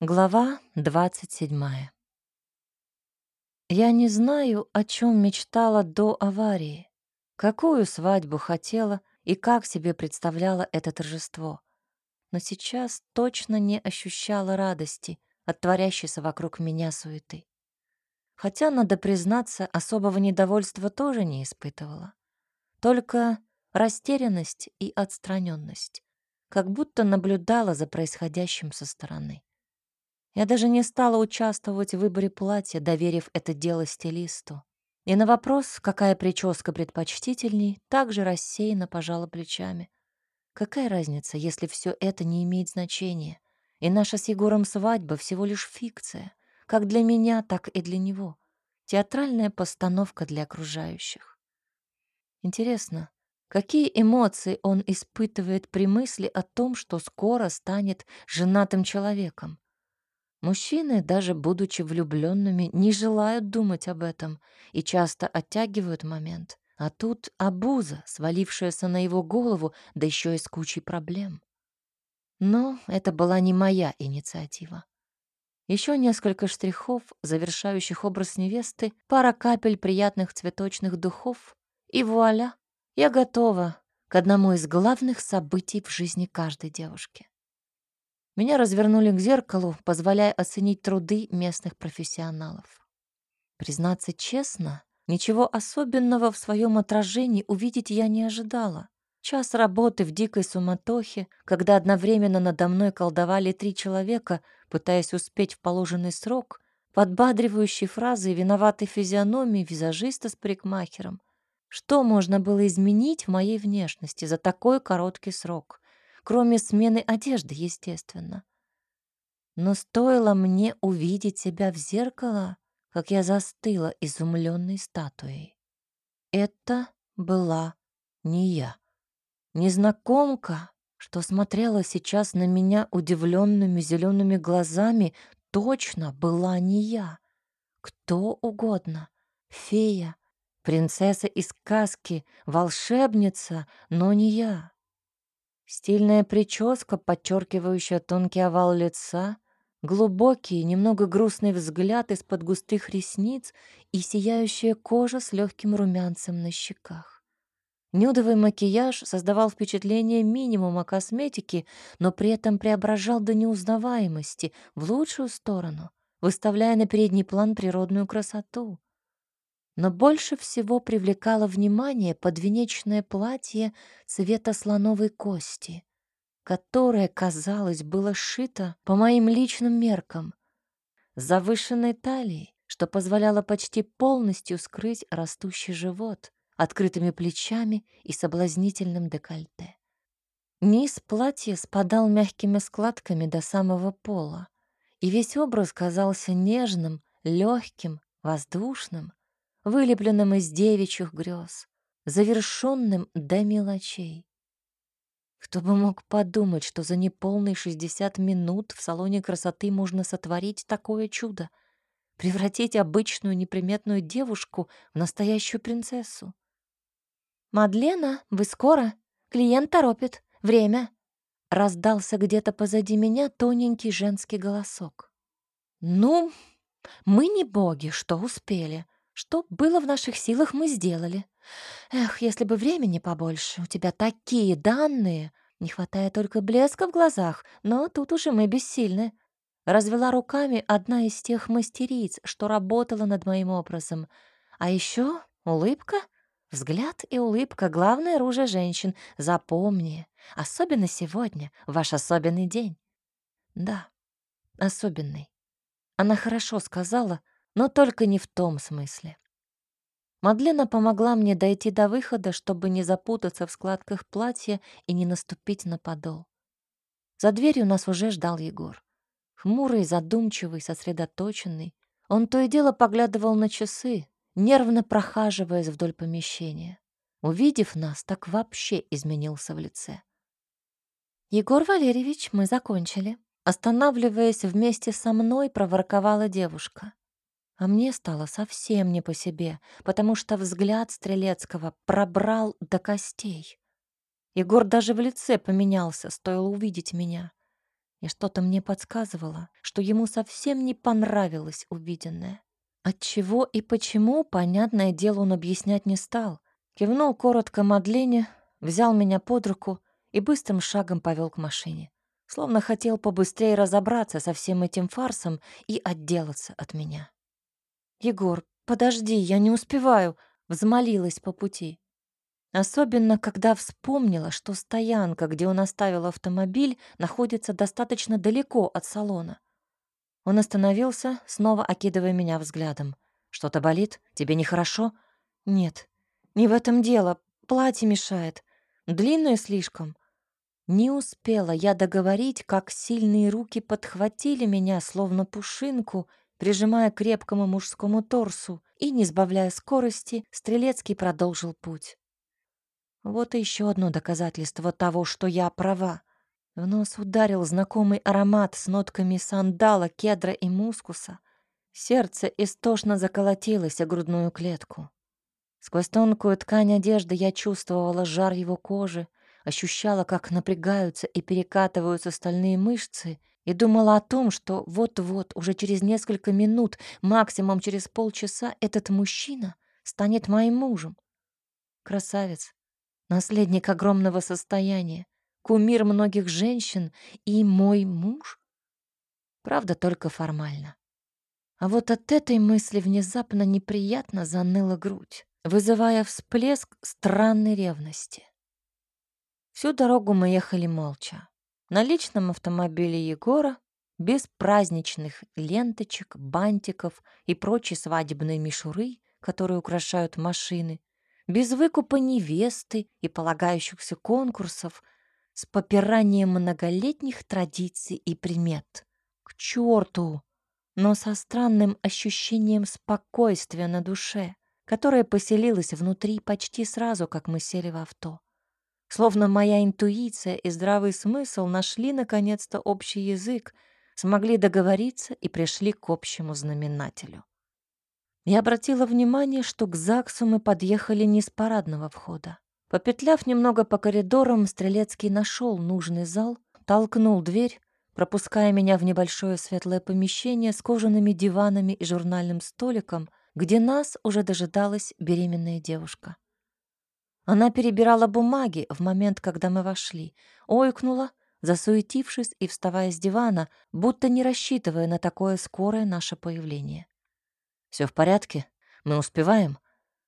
Глава 27. Я не знаю, о чем мечтала до аварии, какую свадьбу хотела и как себе представляла это торжество. Но сейчас точно не ощущала радости от творящейся вокруг меня суеты. Хотя, надо признаться, особого недовольства тоже не испытывала. Только растерянность и отстраненность, как будто наблюдала за происходящим со стороны. Я даже не стала участвовать в выборе платья, доверив это дело стилисту. И на вопрос, какая прическа предпочтительней, также рассеянно пожала плечами. Какая разница, если все это не имеет значения, и наша с Егором свадьба всего лишь фикция, как для меня, так и для него. Театральная постановка для окружающих. Интересно, какие эмоции он испытывает при мысли о том, что скоро станет женатым человеком? Мужчины, даже будучи влюбленными, не желают думать об этом и часто оттягивают момент. А тут обуза, свалившаяся на его голову, да еще и с кучей проблем. Но это была не моя инициатива. Еще несколько штрихов, завершающих образ невесты, пара капель приятных цветочных духов, и вуаля, я готова к одному из главных событий в жизни каждой девушки. Меня развернули к зеркалу, позволяя оценить труды местных профессионалов. Признаться честно, ничего особенного в своем отражении увидеть я не ожидала. Час работы в дикой суматохе, когда одновременно надо мной колдовали три человека, пытаясь успеть в положенный срок, подбадривающие фразы и виноватой физиономии визажиста с парикмахером. Что можно было изменить в моей внешности за такой короткий срок? Кроме смены одежды, естественно. Но стоило мне увидеть себя в зеркало, как я застыла изумленной статуей. Это была не я. Незнакомка, что смотрела сейчас на меня удивленными зелеными глазами, точно была не я. Кто угодно. Фея, принцесса из сказки, волшебница, но не я. Стильная прическа, подчеркивающая тонкий овал лица, глубокий, немного грустный взгляд из-под густых ресниц и сияющая кожа с легким румянцем на щеках. Нюдовый макияж создавал впечатление минимума косметики, но при этом преображал до неузнаваемости в лучшую сторону, выставляя на передний план природную красоту. Но больше всего привлекало внимание подвенечное платье цвета слоновой кости, которое, казалось, было сшито по моим личным меркам, завышенной талией, что позволяло почти полностью скрыть растущий живот, открытыми плечами и соблазнительным декольте. Низ платья спадал мягкими складками до самого пола, и весь образ казался нежным, легким, воздушным, вылепленным из девичьих грез, завершенным до мелочей. Кто бы мог подумать, что за неполные 60 минут в салоне красоты можно сотворить такое чудо, превратить обычную неприметную девушку в настоящую принцессу. «Мадлена, вы скоро? Клиент торопит. Время!» Раздался где-то позади меня тоненький женский голосок. «Ну, мы не боги, что успели», что было в наших силах, мы сделали. Эх, если бы времени побольше, у тебя такие данные. Не хватает только блеска в глазах, но тут уже мы бессильны. Развела руками одна из тех мастериц, что работала над моим образом. А еще улыбка, взгляд и улыбка — главное оружие женщин. Запомни, особенно сегодня, ваш особенный день. Да, особенный. Она хорошо сказала — но только не в том смысле. Мадлена помогла мне дойти до выхода, чтобы не запутаться в складках платья и не наступить на подол. За дверью нас уже ждал Егор. Хмурый, задумчивый, сосредоточенный. Он то и дело поглядывал на часы, нервно прохаживаясь вдоль помещения. Увидев нас, так вообще изменился в лице. «Егор Валерьевич, мы закончили». Останавливаясь вместе со мной, проворковала девушка. А мне стало совсем не по себе, потому что взгляд Стрелецкого пробрал до костей. Егор даже в лице поменялся, стоило увидеть меня. И что-то мне подсказывало, что ему совсем не понравилось увиденное. Отчего и почему, понятное дело, он объяснять не стал. Кивнул коротко Мадлене, взял меня под руку и быстрым шагом повел к машине. Словно хотел побыстрее разобраться со всем этим фарсом и отделаться от меня. «Егор, подожди, я не успеваю», — взмолилась по пути. Особенно, когда вспомнила, что стоянка, где он оставил автомобиль, находится достаточно далеко от салона. Он остановился, снова окидывая меня взглядом. «Что-то болит? Тебе нехорошо?» «Нет, не в этом дело. Платье мешает. Длинное слишком». Не успела я договорить, как сильные руки подхватили меня, словно пушинку, прижимая к крепкому мужскому торсу, и, не сбавляя скорости, Стрелецкий продолжил путь. Вот и еще одно доказательство того, что я права. В нос ударил знакомый аромат с нотками сандала, кедра и мускуса. Сердце истошно заколотилось о грудную клетку. Сквозь тонкую ткань одежды я чувствовала жар его кожи, ощущала, как напрягаются и перекатываются стальные мышцы, и думала о том, что вот-вот, уже через несколько минут, максимум через полчаса, этот мужчина станет моим мужем. Красавец, наследник огромного состояния, кумир многих женщин и мой муж? Правда, только формально. А вот от этой мысли внезапно неприятно заныла грудь, вызывая всплеск странной ревности. Всю дорогу мы ехали молча. На личном автомобиле Егора, без праздничных ленточек, бантиков и прочей свадебной мишуры, которые украшают машины, без выкупа невесты и полагающихся конкурсов, с попиранием многолетних традиций и примет. К черту! Но со странным ощущением спокойствия на душе, которое поселилось внутри почти сразу, как мы сели в авто. Словно моя интуиция и здравый смысл нашли наконец-то общий язык, смогли договориться и пришли к общему знаменателю. Я обратила внимание, что к ЗАГСу мы подъехали не с парадного входа. Попетляв немного по коридорам, Стрелецкий нашел нужный зал, толкнул дверь, пропуская меня в небольшое светлое помещение с кожаными диванами и журнальным столиком, где нас уже дожидалась беременная девушка. Она перебирала бумаги в момент, когда мы вошли, ойкнула, засуетившись и вставая с дивана, будто не рассчитывая на такое скорое наше появление. Все в порядке? Мы успеваем?»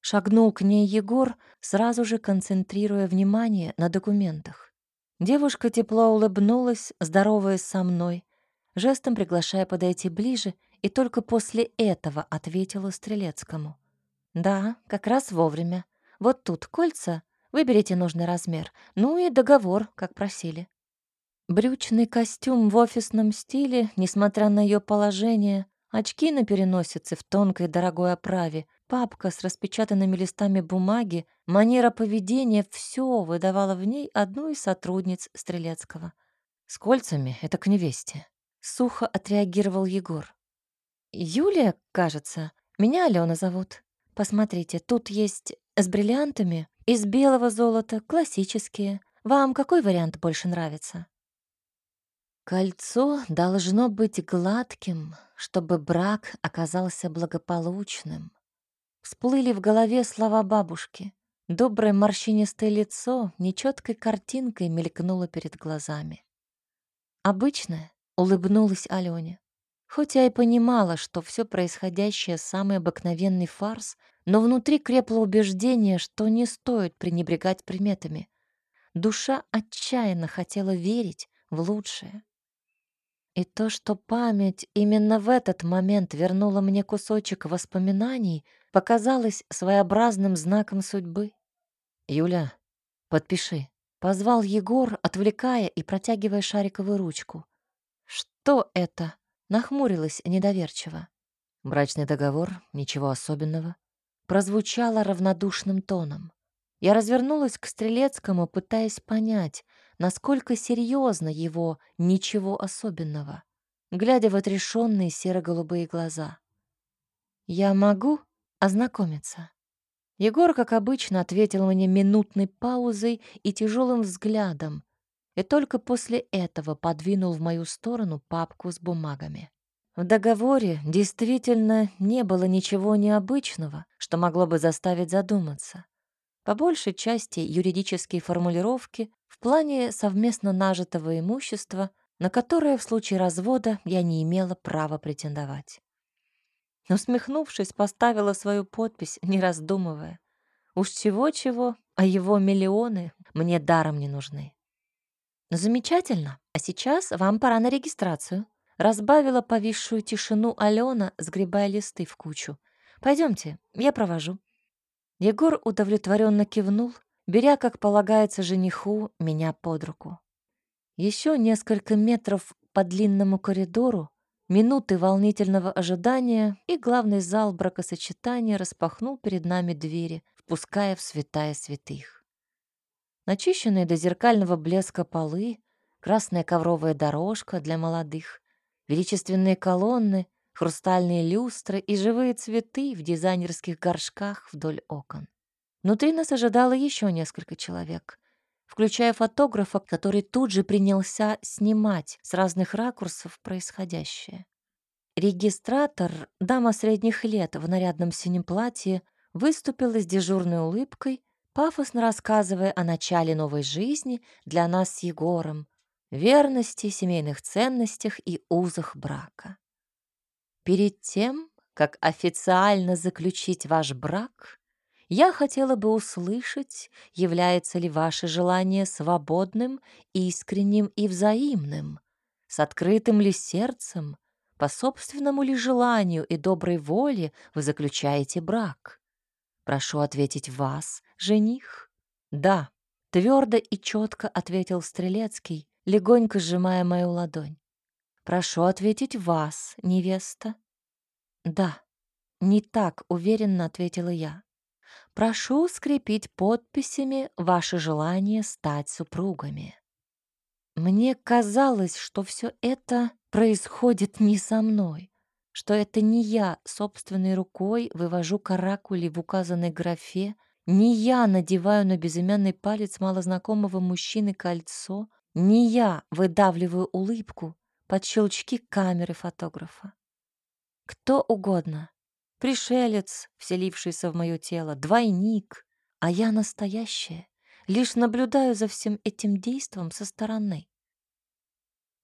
Шагнул к ней Егор, сразу же концентрируя внимание на документах. Девушка тепло улыбнулась, здороваясь со мной, жестом приглашая подойти ближе, и только после этого ответила Стрелецкому. «Да, как раз вовремя. Вот тут кольца, выберите нужный размер, ну и договор, как просили». Брючный костюм в офисном стиле, несмотря на ее положение, Очки на переносице в тонкой дорогой оправе, папка с распечатанными листами бумаги, манера поведения — все выдавало в ней одну из сотрудниц Стрелецкого. «С кольцами — это к невесте», — сухо отреагировал Егор. «Юлия, кажется. Меня Алена зовут. Посмотрите, тут есть с бриллиантами, из белого золота, классические. Вам какой вариант больше нравится?» Кольцо должно быть гладким, чтобы брак оказался благополучным. Всплыли в голове слова бабушки. Доброе морщинистое лицо нечеткой картинкой мелькнуло перед глазами. Обычное, улыбнулась Алене. Хоть я и понимала, что все происходящее самый обыкновенный фарс, но внутри крепло убеждение, что не стоит пренебрегать приметами. Душа отчаянно хотела верить в лучшее. И то, что память именно в этот момент вернула мне кусочек воспоминаний, показалось своеобразным знаком судьбы. «Юля, подпиши», — позвал Егор, отвлекая и протягивая шариковую ручку. «Что это?» — нахмурилась недоверчиво. Брачный договор, ничего особенного. Прозвучало равнодушным тоном. Я развернулась к Стрелецкому, пытаясь понять, насколько серьезно его «ничего особенного», глядя в отрешенные серо-голубые глаза. «Я могу ознакомиться?» Егор, как обычно, ответил мне минутной паузой и тяжелым взглядом, и только после этого подвинул в мою сторону папку с бумагами. В договоре действительно не было ничего необычного, что могло бы заставить задуматься. По большей части юридические формулировки в плане совместно нажитого имущества, на которое в случае развода я не имела права претендовать. Усмехнувшись, поставила свою подпись, не раздумывая. Уж чего-чего, а его миллионы мне даром не нужны. Замечательно. А сейчас вам пора на регистрацию. Разбавила повисшую тишину Алена, сгребая листы в кучу. Пойдемте, я провожу. Егор удовлетворенно кивнул, беря, как полагается жениху, меня под руку. Еще несколько метров по длинному коридору, минуты волнительного ожидания, и главный зал бракосочетания распахнул перед нами двери, впуская в святая святых. Начищенные до зеркального блеска полы, красная ковровая дорожка для молодых, величественные колонны, хрустальные люстры и живые цветы в дизайнерских горшках вдоль окон. Внутри нас ожидало еще несколько человек, включая фотографа, который тут же принялся снимать с разных ракурсов происходящее. Регистратор, дама средних лет в нарядном синем платье, выступила с дежурной улыбкой, пафосно рассказывая о начале новой жизни для нас с Егором, верности, семейных ценностях и узах брака. Перед тем, как официально заключить ваш брак, я хотела бы услышать, является ли ваше желание свободным, искренним и взаимным, с открытым ли сердцем, по собственному ли желанию и доброй воле вы заключаете брак. Прошу ответить вас, жених. Да, твердо и четко ответил Стрелецкий, легонько сжимая мою ладонь. Прошу ответить вас, невеста. Да, не так уверенно ответила я. Прошу скрепить подписями ваше желание стать супругами. Мне казалось, что все это происходит не со мной что это не я собственной рукой вывожу каракули в указанной графе, не я надеваю на безымянный палец малознакомого мужчины кольцо, не я выдавливаю улыбку под щелчки камеры фотографа. Кто угодно, пришелец, вселившийся в мое тело, двойник, а я настоящая, лишь наблюдаю за всем этим действом со стороны.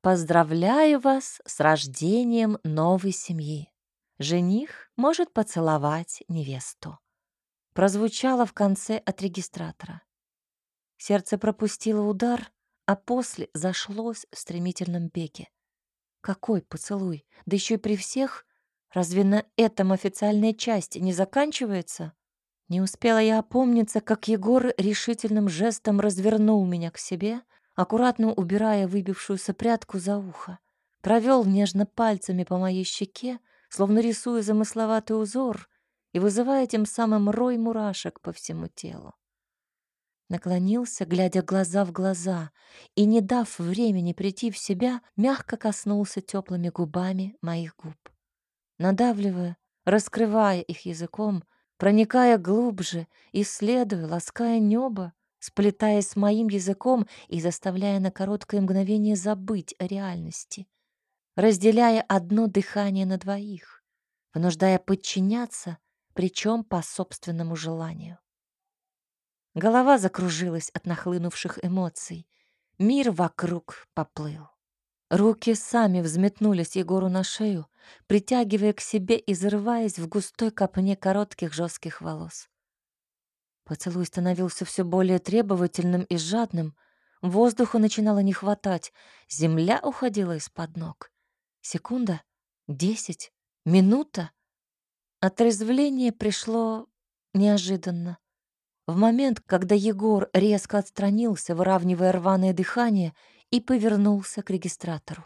Поздравляю вас с рождением новой семьи. Жених может поцеловать невесту. Прозвучало в конце от регистратора. Сердце пропустило удар, а после зашлось в стремительном беге. Какой поцелуй? Да еще и при всех? Разве на этом официальная часть не заканчивается? Не успела я опомниться, как Егор решительным жестом развернул меня к себе — аккуратно убирая выбившуюся прядку за ухо. Провел нежно пальцами по моей щеке, словно рисуя замысловатый узор и вызывая тем самым рой мурашек по всему телу. Наклонился, глядя глаза в глаза, и, не дав времени прийти в себя, мягко коснулся теплыми губами моих губ. Надавливая, раскрывая их языком, проникая глубже, исследуя, лаская небо, сплетаясь с моим языком и заставляя на короткое мгновение забыть о реальности, разделяя одно дыхание на двоих, вынуждая подчиняться, причем по собственному желанию. Голова закружилась от нахлынувших эмоций. Мир вокруг поплыл. Руки сами взметнулись Егору на шею, притягивая к себе и зарываясь в густой копне коротких жестких волос. Поцелуй становился все более требовательным и жадным. Воздуха начинало не хватать. Земля уходила из-под ног. Секунда, десять, минута. Отрезвление пришло неожиданно. В момент, когда Егор резко отстранился, выравнивая рваное дыхание, и повернулся к регистратору.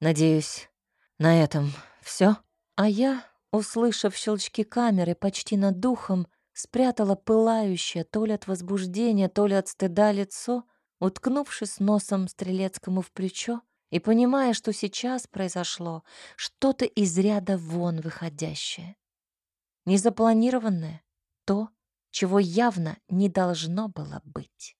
«Надеюсь, на этом все. А я, услышав щелчки камеры почти над духом, спрятала пылающее то ли от возбуждения, то ли от стыда лицо, уткнувшись носом Стрелецкому в плечо и понимая, что сейчас произошло что-то из ряда вон выходящее. Незапланированное, то, чего явно не должно было быть.